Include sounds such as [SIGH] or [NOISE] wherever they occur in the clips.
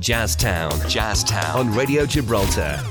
Jazztown. Jazztown. On Radio Gibraltar.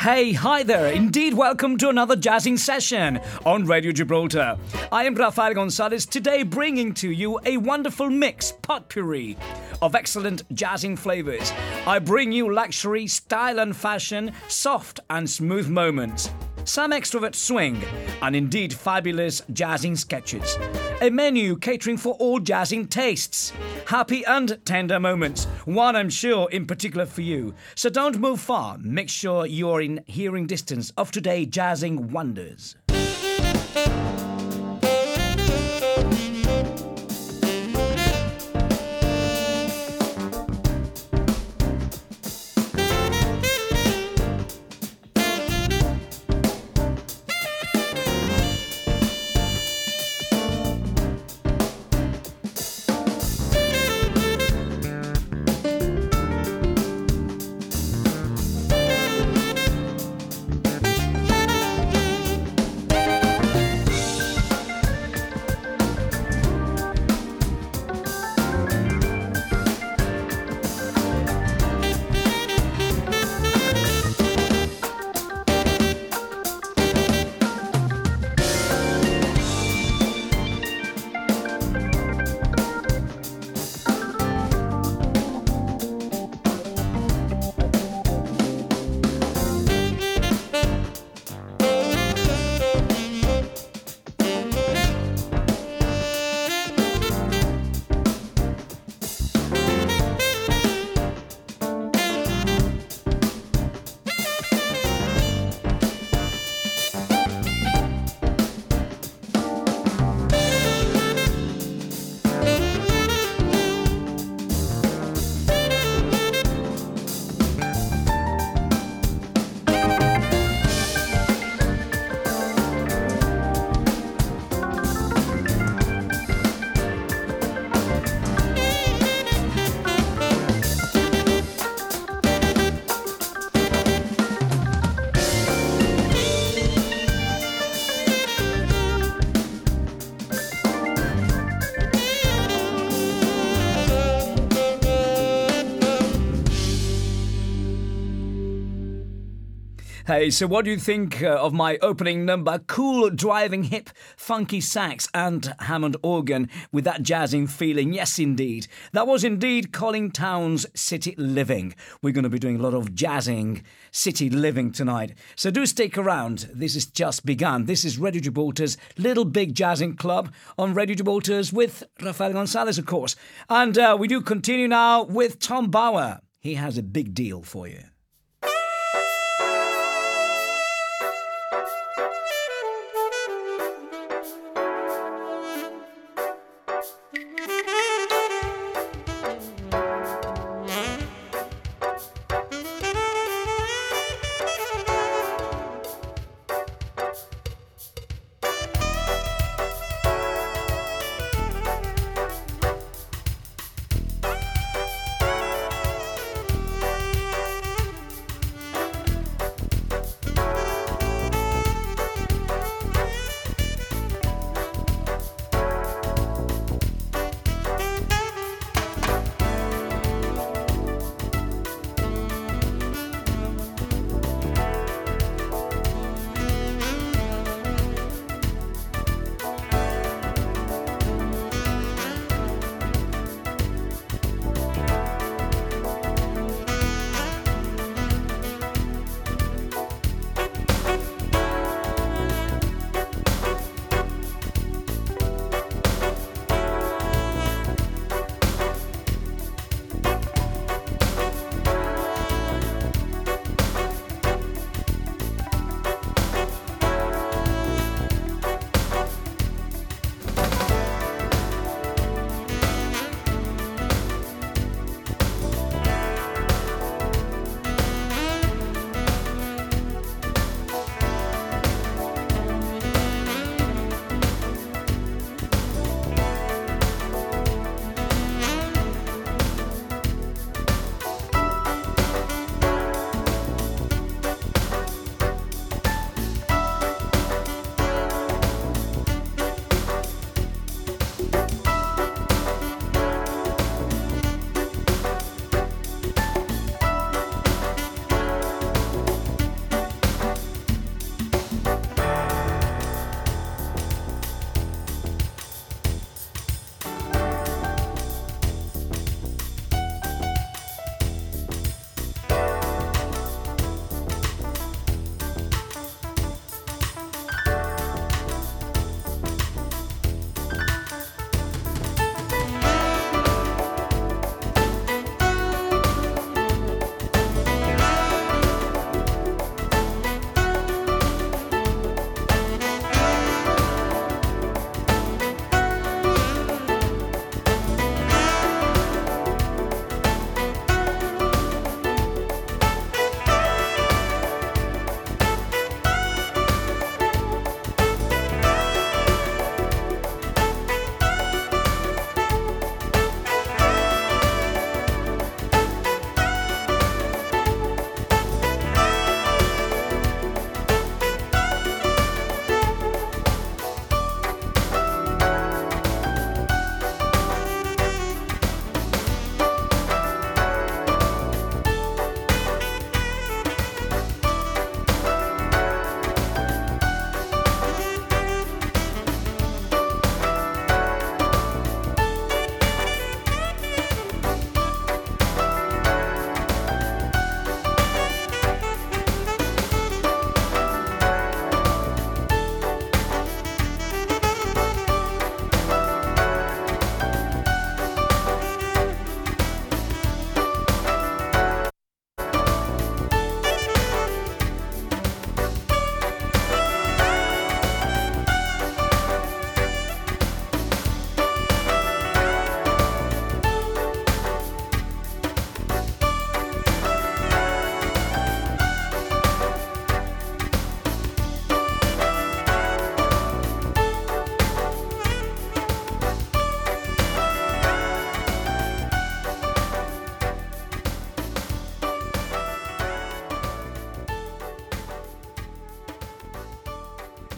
Hey, hi there. Indeed, welcome to another jazzing session on Radio Gibraltar. I am Rafael Gonzalez, today bringing to you a wonderful mix, potpourri, of excellent jazzing flavors. I bring you luxury, style and fashion, soft and smooth moments some extrovert swing, and indeed fabulous jazzing sketches. A menu catering for all jazzing tastes. Happy and tender moments, one I'm sure in particular for you. So don't move far, make sure you're in hearing distance of today jazzing wonders. Hey, so what do you think uh, of my opening number? Cool, driving, hip, funky sax and Hammond organ with that jazzing feeling. Yes, indeed. That was indeed Colin Towns' City Living. We're going to be doing a lot of jazzing, city living tonight. So do stick around. This is just begun. This is Radio Gibraltar's Little Big Jazzing Club on Radio Gibraltar's with Rafael Gonzalez, of course. And uh, we do continue now with Tom Bauer. He has a big deal for you.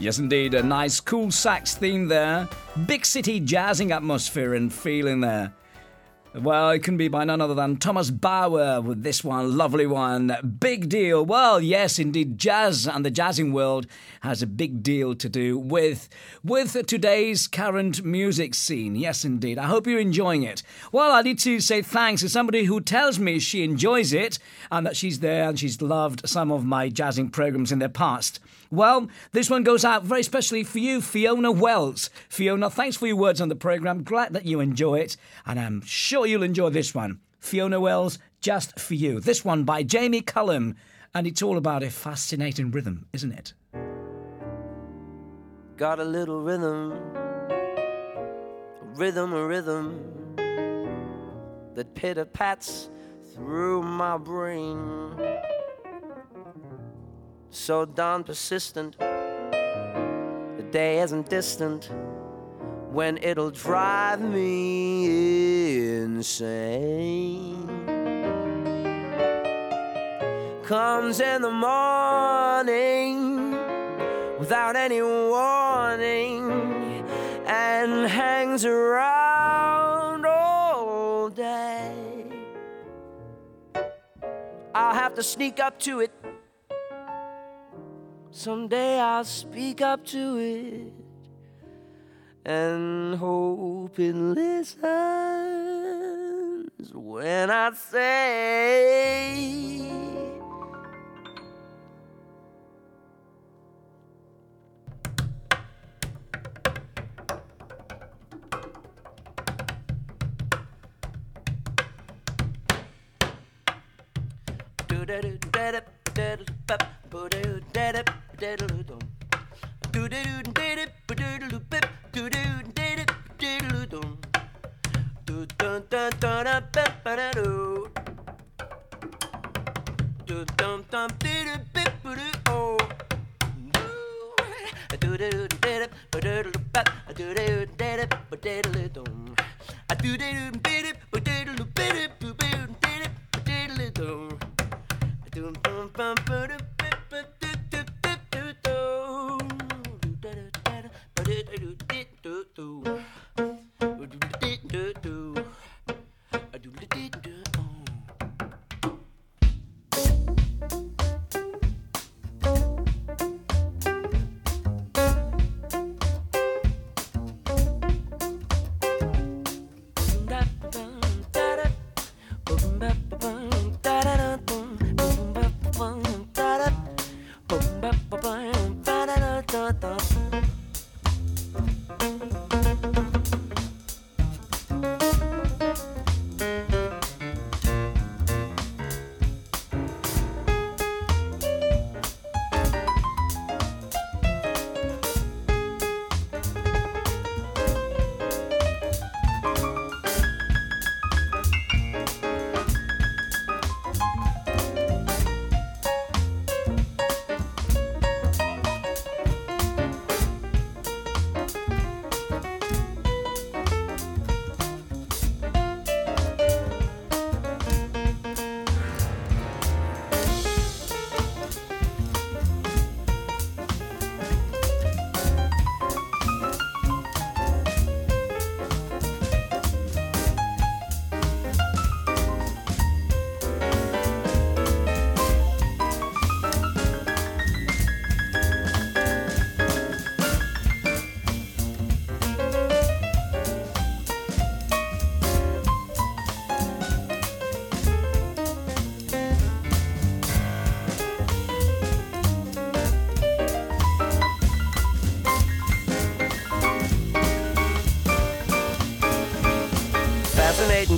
Yes, indeed, a nice cool sax theme there. Big city jazzing atmosphere and feeling there. Well, it can be by none other than Thomas Bauer with this one, lovely one. Big deal. Well, yes, indeed, jazz and the jazzing world has a big deal to do with with today's current music scene. Yes, indeed. I hope you're enjoying it. Well, I need to say thanks to somebody who tells me she enjoys it and that she's there and she's loved some of my jazzing programs in the past. Well, this one goes out very specially for you, Fiona Wells. Fiona, thanks for your words on the program. Glad that you enjoy it, and I'm sure you'll enjoy this one. Fiona Wells, just for you. This one by Jamie Cullum, and it's all about a fascinating rhythm, isn't it? Got a little rhythm, a rhythm, a rhythm that pitter pats through my brain so darn persistent. The day isn't distant when it'll drive me insane. Comes in the morning without any warning and hangs around all day. I'll have to sneak up to it Someday I'll speak up to it and hope it listens when I say. da da da da da da da Dum dum bum bum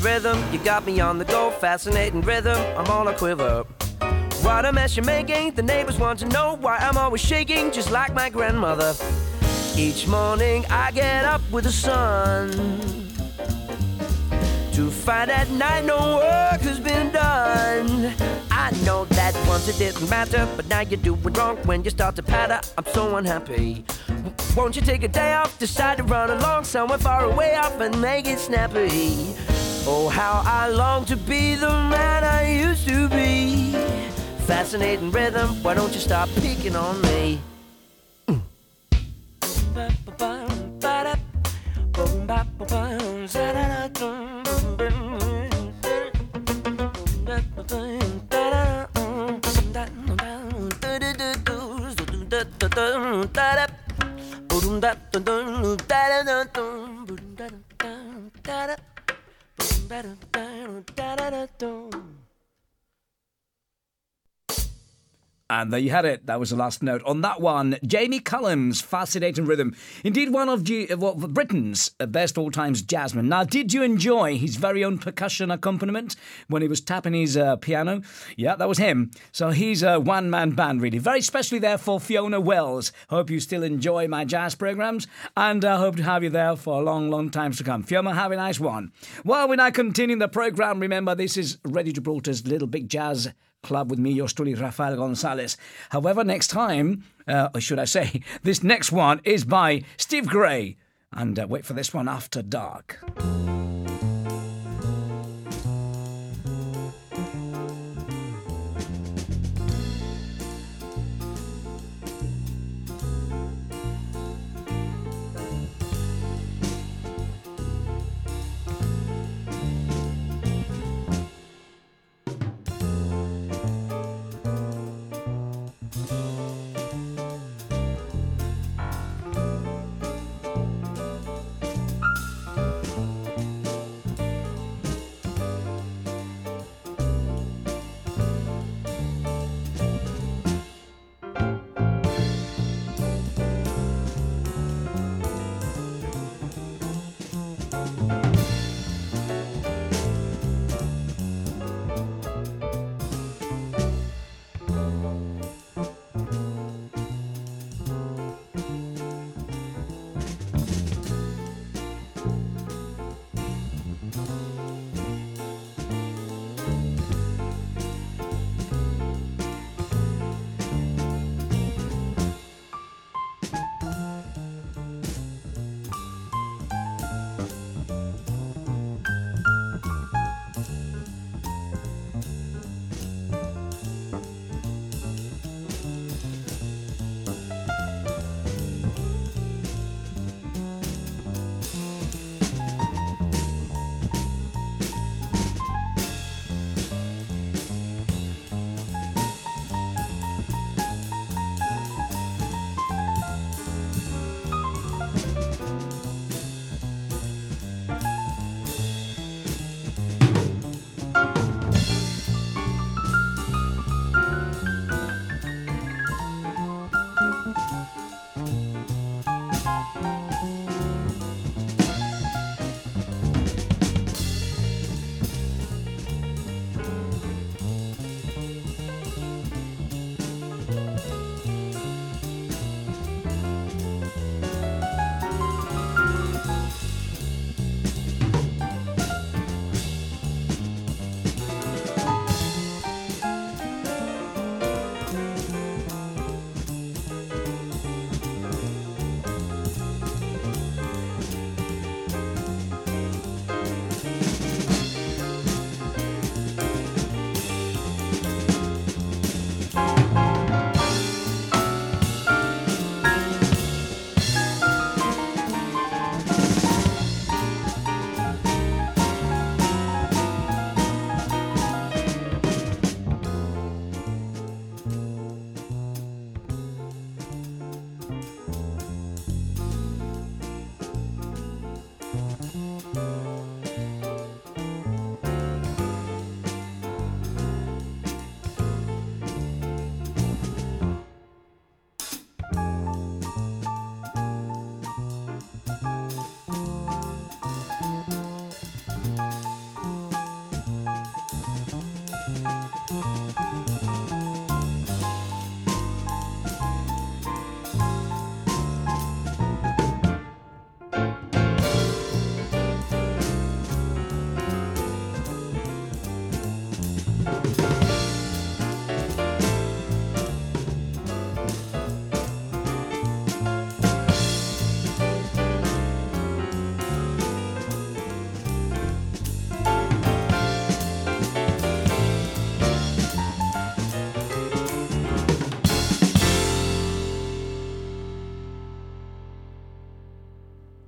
rhythm, you got me on the go. Fascinating rhythm, I'm on a quiver. What a mess you're making, the neighbors want to know why I'm always shaking, just like my grandmother. Each morning I get up with the sun to find at night no work has been done. I know that once it didn't matter, but now you're doing wrong when you start to patter. I'm so unhappy. Won't you take a day off, decide to run along somewhere far away off and make it snappy? Oh, how I long to be the man I used to be. Fascinating rhythm, why don't you stop picking on me? da da da dum. And there you had it. That was the last note on that one. Jamie Cullum's fascinating rhythm. Indeed, one of G- well, Britain's best all times jazzmen. Now, did you enjoy his very own percussion accompaniment when he was tapping his uh, piano? Yeah, that was him. So he's a one man band, really. Very specially there for Fiona Wells. Hope you still enjoy my jazz programs, and I uh, hope to have you there for a long, long times to come. Fiona, have a nice one. While we're now continuing the program, remember this is Radio Gibraltar's Little Big Jazz club with me, your story, Rafael Gonzalez. However, next time, uh, or should I say, [LAUGHS] this next one is by Steve Gray. And uh, wait for this one after dark.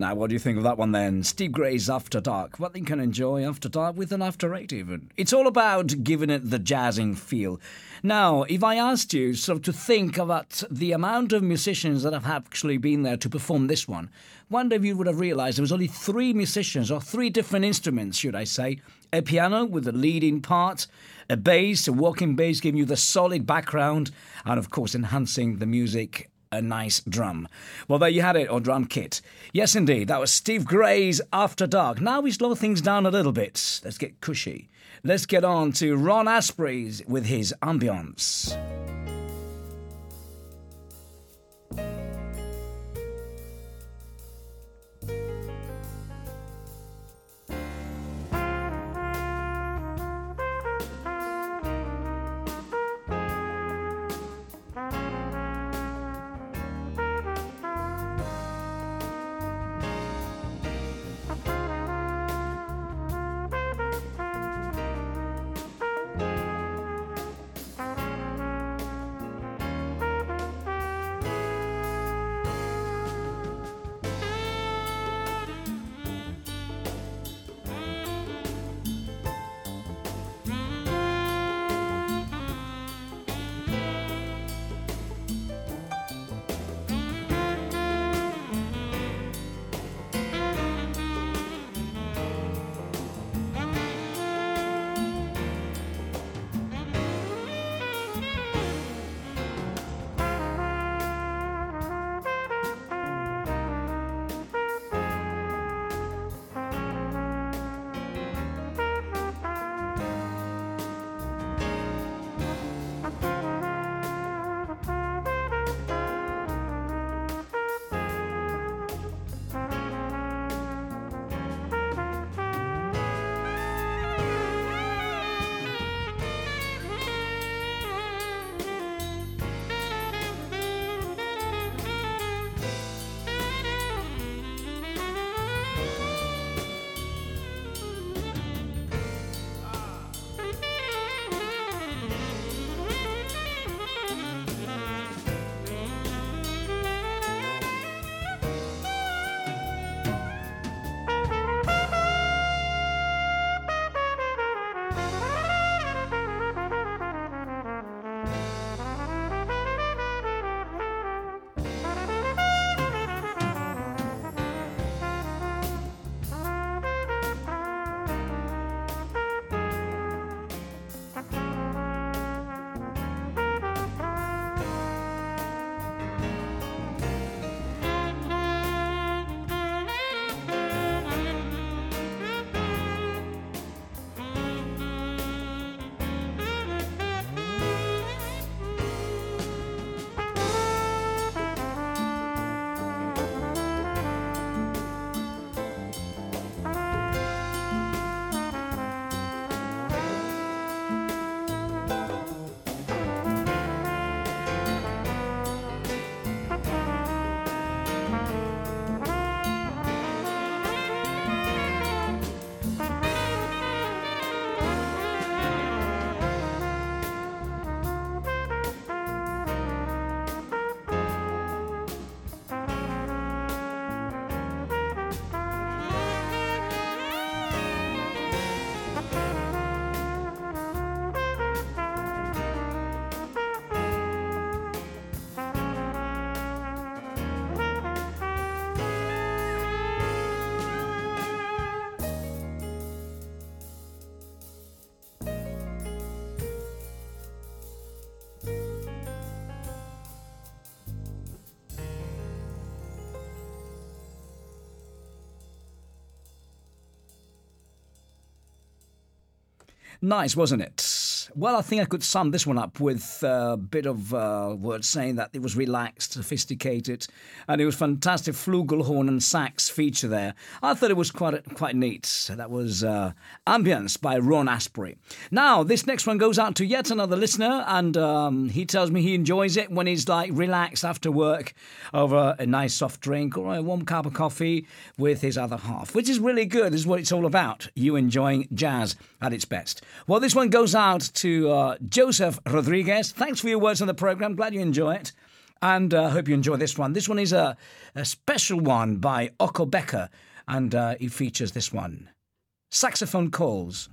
Now, what do you think of that one then? Steve Gray's After Dark. What you can enjoy After Dark with an After Eight, even. It's all about giving it the jazzing feel. Now, if I asked you sort of to think about the amount of musicians that have actually been there to perform this one, wonder if you would have realized there was only three musicians, or three different instruments, should I say. A piano with the leading part, a bass, a walking bass giving you the solid background, and of course enhancing the music a nice drum. Well, there you had it, or drum kit. Yes, indeed, that was Steve Gray's After Dark. Now we slow things down a little bit. Let's get cushy. Let's get on to Ron Aspery's with his ambience. Nice, wasn't it? Well, I think I could sum this one up with a bit of uh, words saying that it was relaxed, sophisticated, and it was fantastic flugelhorn and sax feature there. I thought it was quite quite neat. That was uh, Ambience by Ron Aspery. Now, this next one goes out to yet another listener, and um, he tells me he enjoys it when he's like relaxed after work over a nice soft drink or a warm cup of coffee with his other half, which is really good, This is what it's all about. You enjoying jazz at its best. Well, this one goes out to uh, Joseph Rodriguez. Thanks for your words on the program. Glad you enjoy it. And I uh, hope you enjoy this one. This one is a, a special one by Oko Becker, and uh, he features this one Saxophone Calls.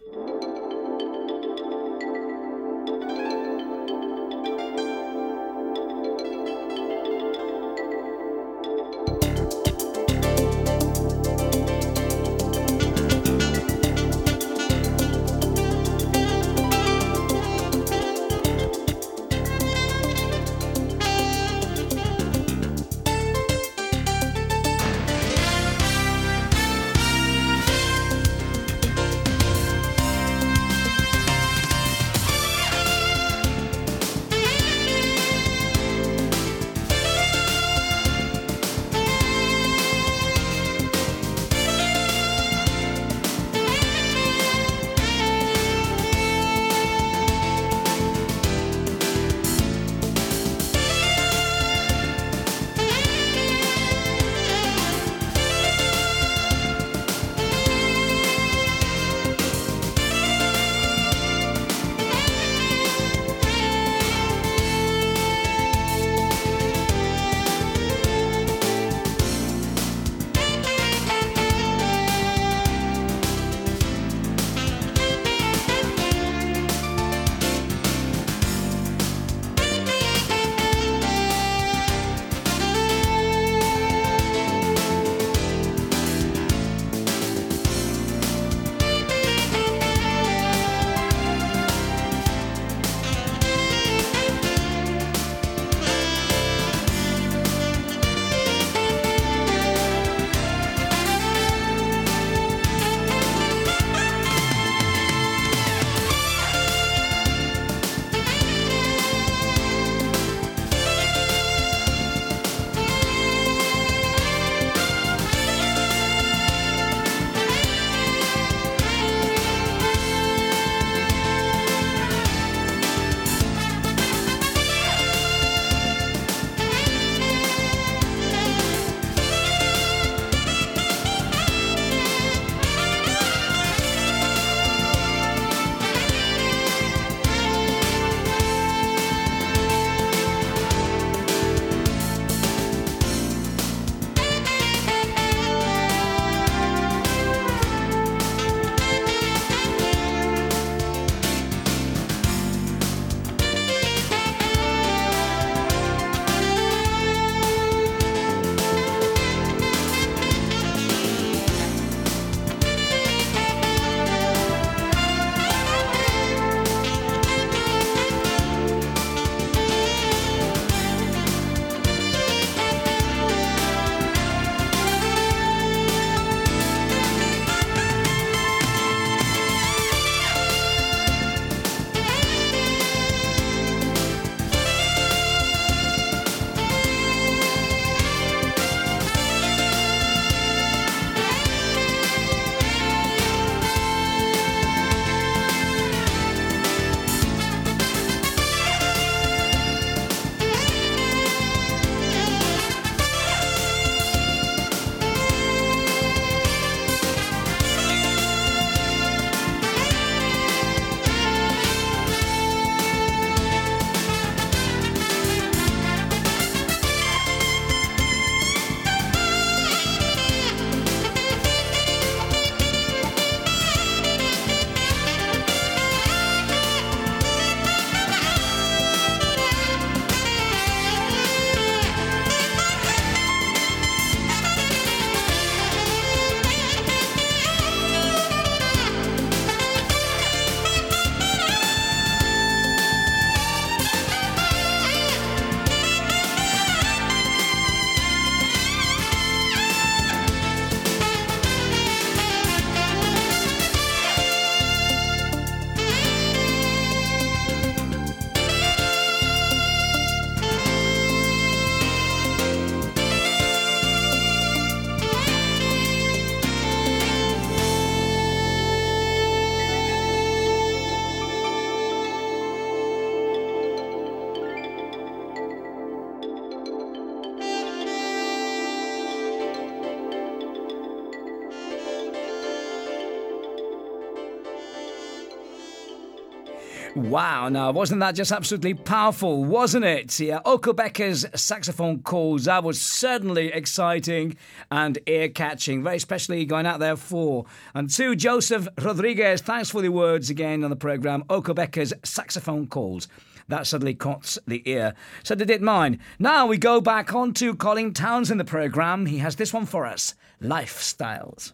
Wow, now wasn't that just absolutely powerful, wasn't it? Yeah, Oko Becker's saxophone calls, that was certainly exciting and ear catching, very especially going out there for. And to Joseph Rodriguez, thanks for the words again on the programme. Oko Becker's saxophone calls. That suddenly caught the ear. So did mine. Now we go back on to Colin Towns in the programme. He has this one for us Lifestyles.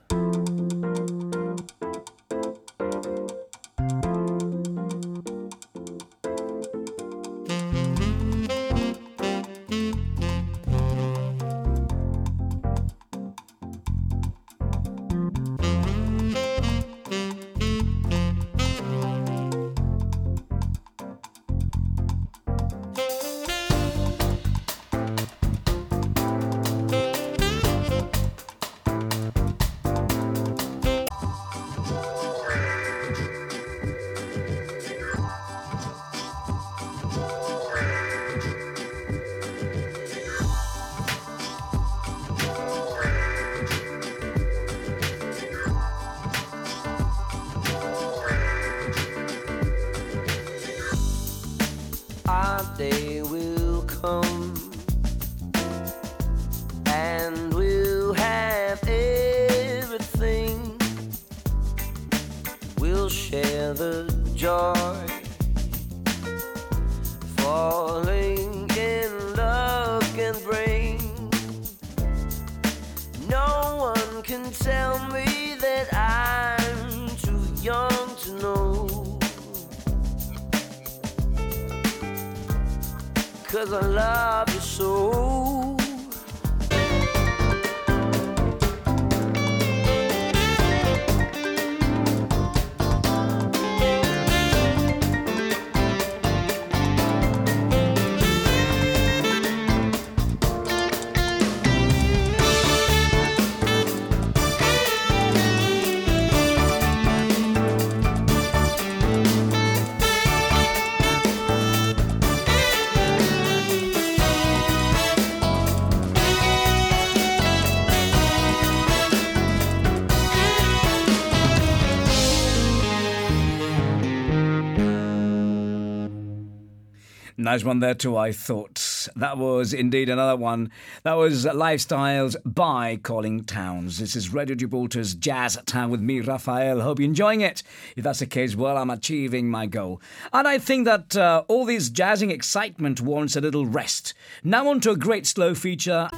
Nice one there too, I thought. That was indeed another one. That was Lifestyles by Colin Towns. This is Radio Gibraltar's Jazz Town with me, Raphael. Hope you're enjoying it. If that's the case, well, I'm achieving my goal. And I think that uh, all this jazzing excitement warrants a little rest. Now on to a great slow feature.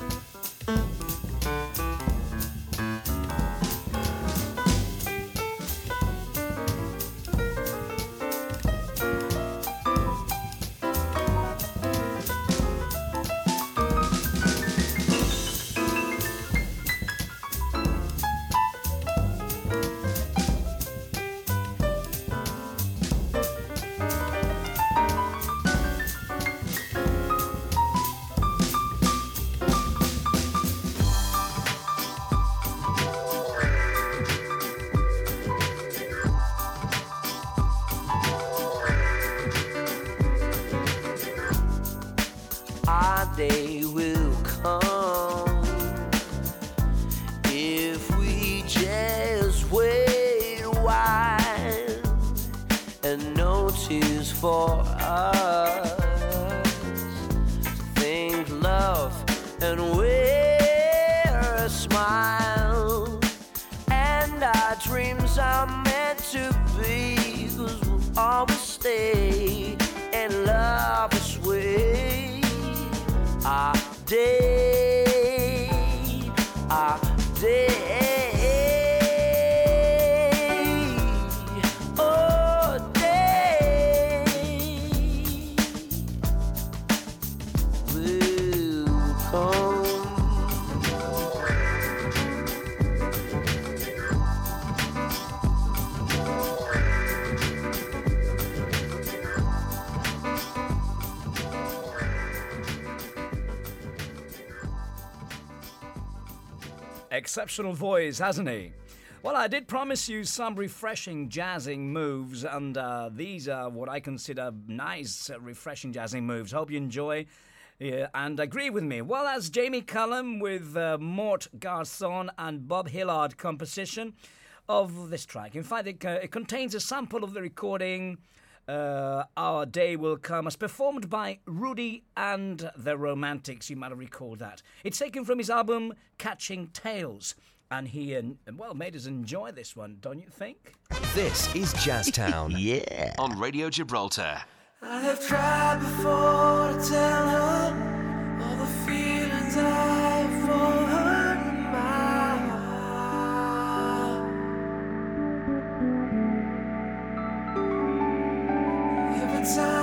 Notice for us think love and wear a smile. And our dreams are meant to be cause we'll always stay in love this way our day our day Exceptional voice, hasn't he? Well, I did promise you some refreshing jazzing moves, and uh, these are what I consider nice, uh, refreshing jazzing moves. Hope you enjoy and agree with me. Well, that's Jamie Cullum with uh, Mort Garson and Bob Hilliard composition of this track. In fact, it, it contains a sample of the recording uh, Our Day Will Come, as performed by Ruby and the Romantics. You might have recalled that. It's taken from his album Catching Tales. And he, uh, well, made us enjoy this one, don't you think? This is Jazztown. [LAUGHS] Yeah. On Radio Gibraltar. I have tried before to tell her all the feelings I have time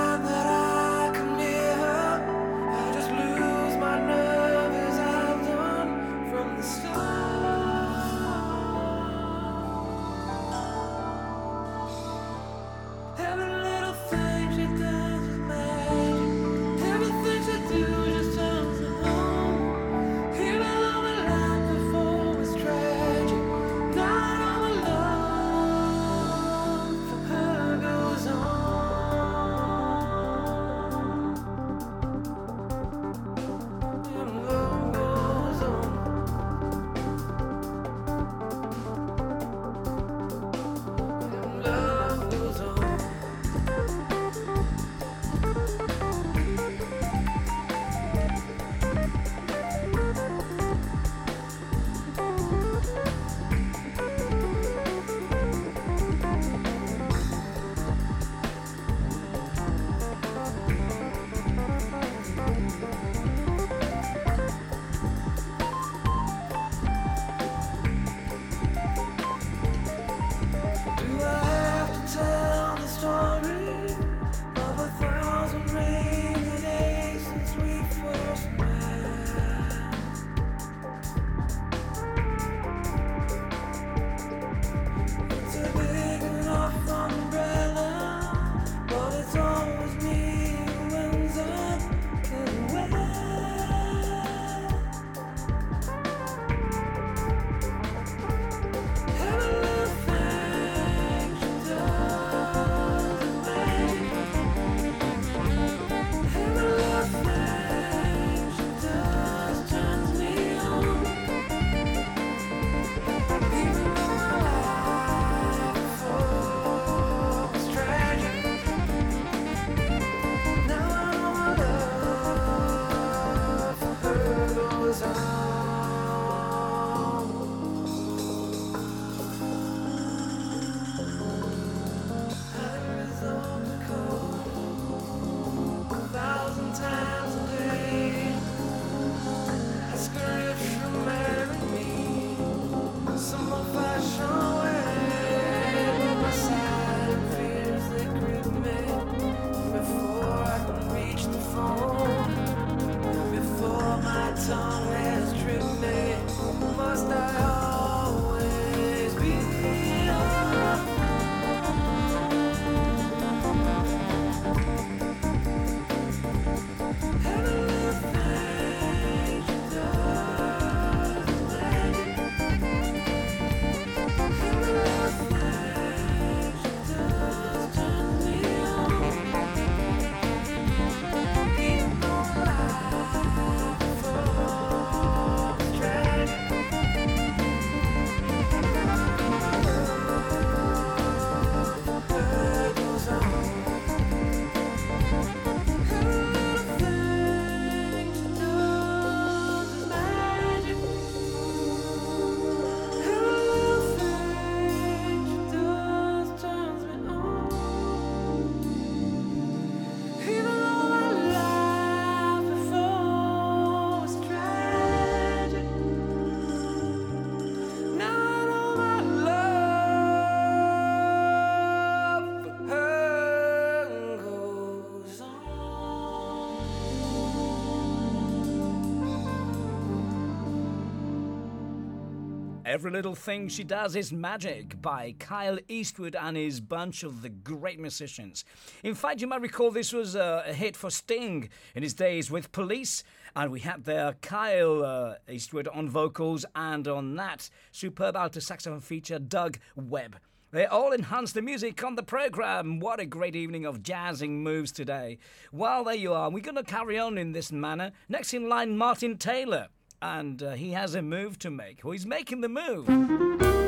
Every Little Thing She Does Is Magic by Kyle Eastwood and his bunch of the great musicians. In fact, you might recall this was a, hit for Sting in his days with Police, and we had there Kyle uh, Eastwood on vocals and on that superb alto saxophone feature, Doug Webb. They all enhance the music on the program. What a great evening of jazzing moves today. Well, there you are. We're going to carry on in this manner. Next in line, Martin Taylor. And uh, he has a move to make. Well, he's making the move.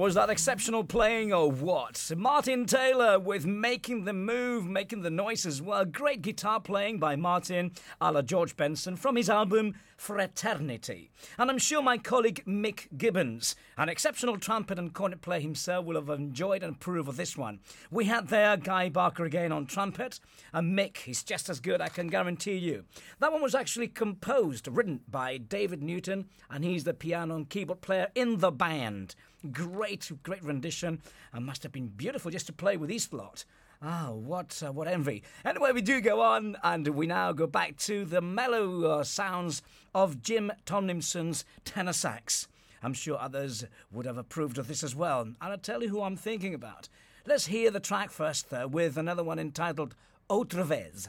Was that exceptional playing or what? Martin Taylor with Making the Move, making the noise as well. Great guitar playing by Martin a la George Benson from his album Fraternity. And I'm sure my colleague Mick Gibbons, an exceptional trumpet and cornet player himself, will have enjoyed and approved of this one. We had there Guy Barker again on trumpet, and Mick, he's just as good, I can guarantee you. That one was actually composed, written by David Newton, and he's the piano and keyboard player in the band. Great, great rendition, and must have been beautiful just to play with his lot. Ah, what uh, what envy! Anyway, we do go on, and we now go back to the mellow uh, sounds of Jim Tomlinson's tenor sax. I'm sure others would have approved of this as well, and I'll tell you who I'm thinking about. Let's hear the track first, though, with another one entitled Outra Vez.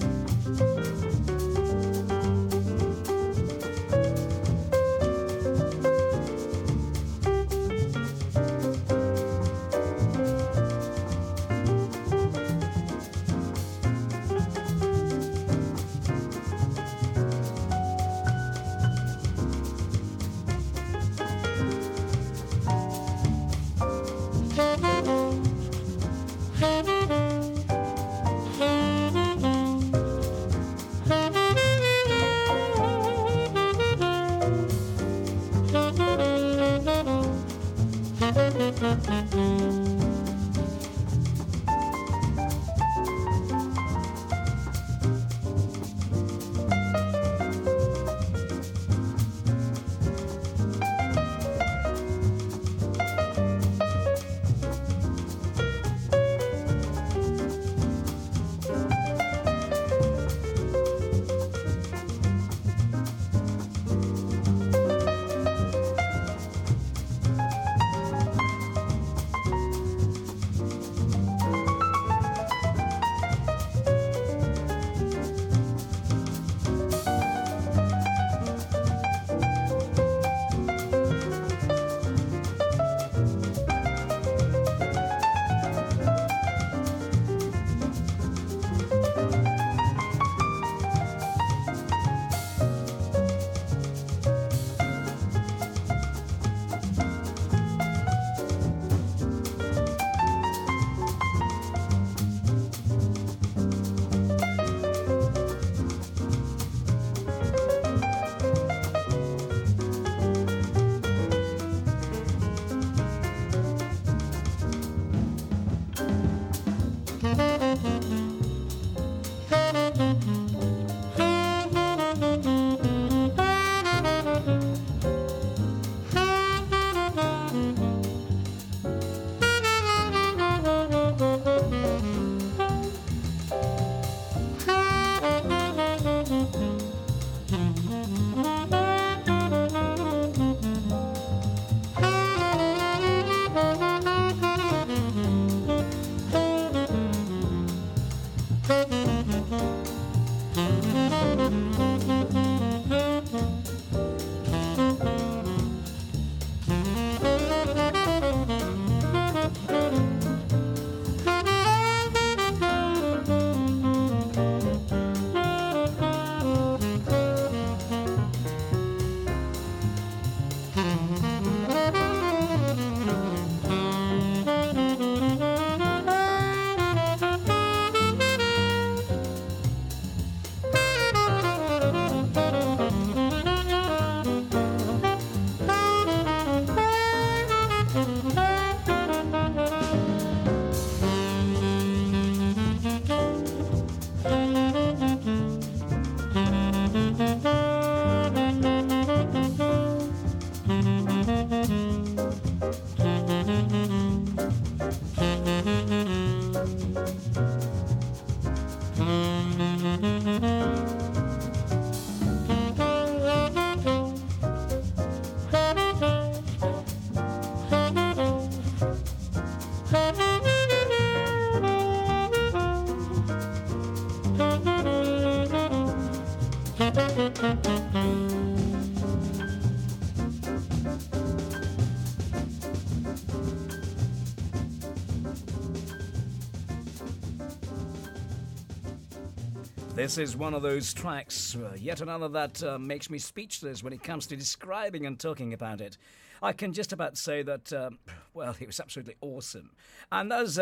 This is one of those tracks, uh, yet another that uh, makes me speechless when it comes to describing and talking about it. I can just about say that, uh, well, it was absolutely awesome. And that's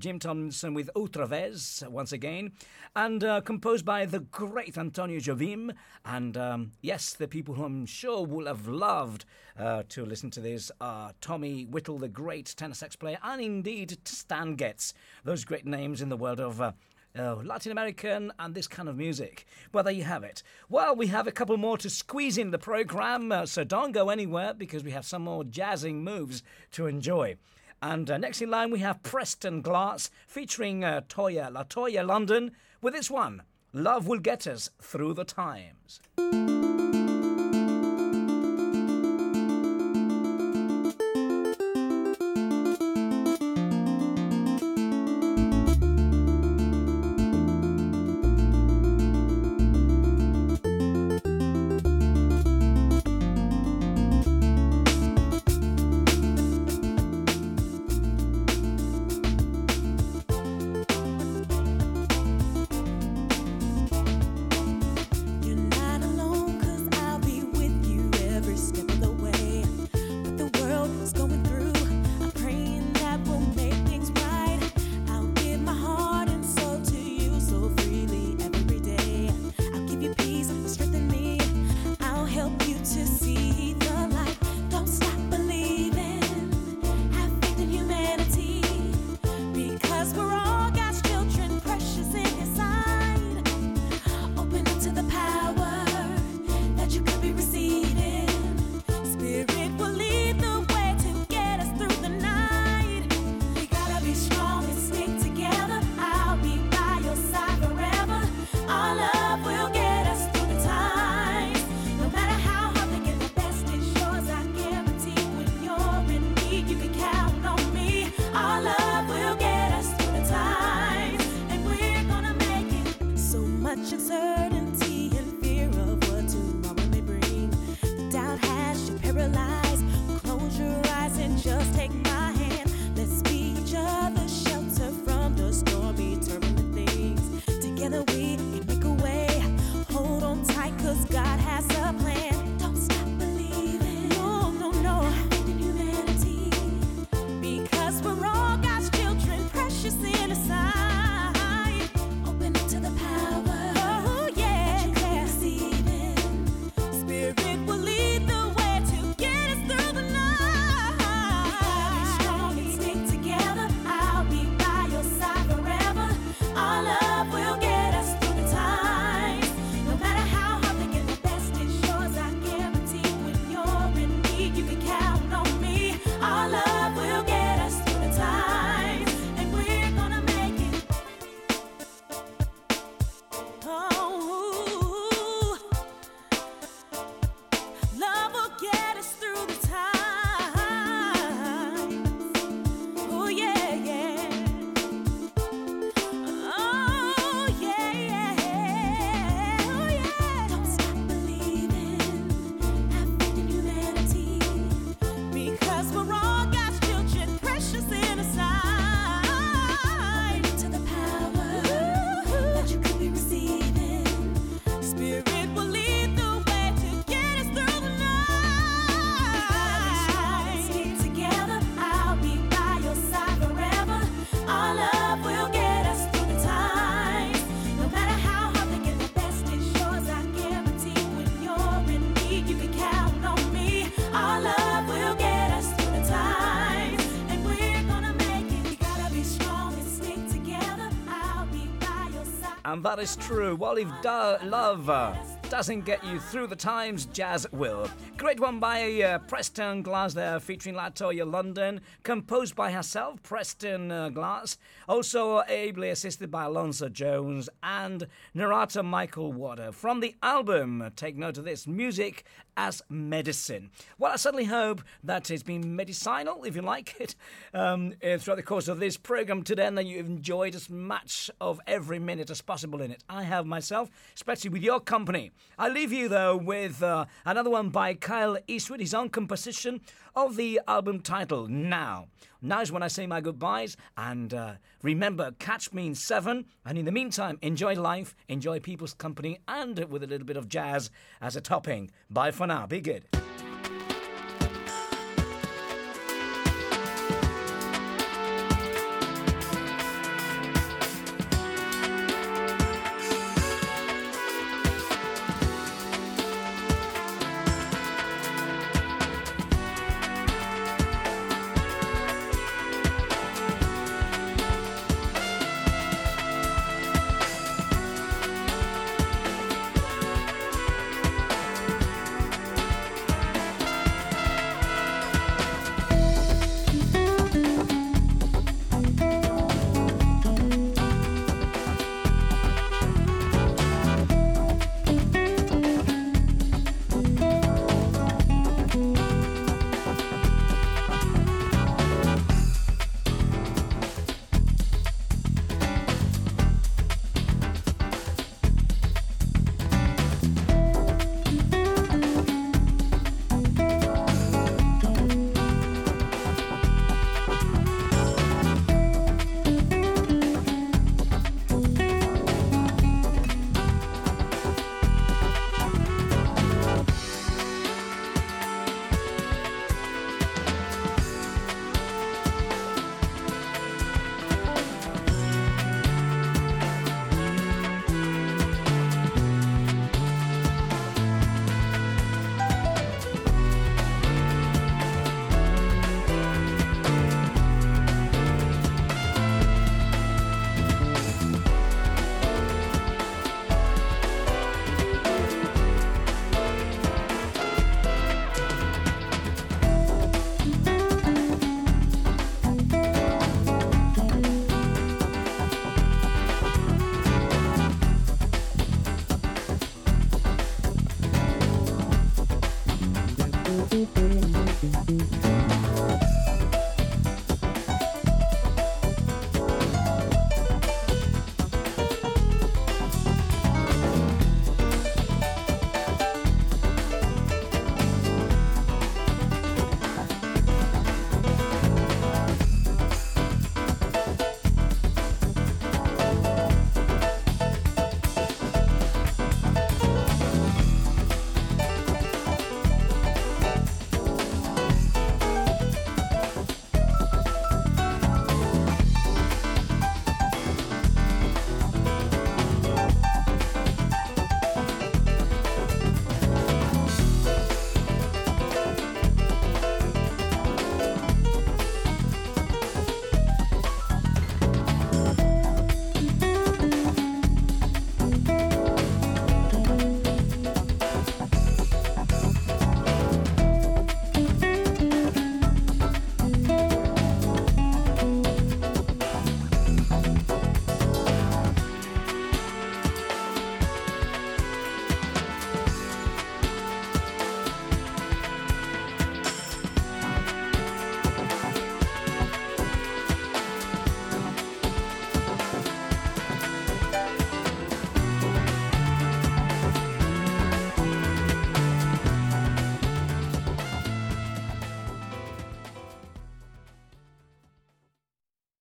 Jim Thompson with Outra Vez, once again, and composed by the great Antonio Jobim. And um, yes, the people who I'm sure will have loved to listen to this are Tommy Whittle, the great tenor sax player, and indeed Stan Getz, those great names in the world of Oh, Latin American, and this kind of music. Well, there you have it. Well, we have a couple more to squeeze in the program, uh, so don't go anywhere because we have some more jazzing moves to enjoy. And uh, next in line, we have Preston Glass featuring uh, La Toya Latoya London with this one Love Will Get Us Through the Times. and that is true. Well, if da- love uh, doesn't get you through the times, jazz will. Great one by uh, Preston Glass there, featuring Latoya London, composed by herself, Preston uh, Glass, also ably assisted by Alonzo Jones and Narada Michael Water. From the album, take note of this music as medicine. Well, I certainly hope that it's been medicinal, if you like it, um, uh, throughout the course of this program today, and that you've enjoyed as much of every minute as possible in it. I have myself, especially with your company. I leave you though with uh, another one by Kyle Eastwood, his own composition of the album title Now. Now is when I say my goodbyes, and uh, remember, catch me in seven. And in the meantime, enjoy life, enjoy people's company, and with a little bit of jazz as a topping. Bye for now. Be good.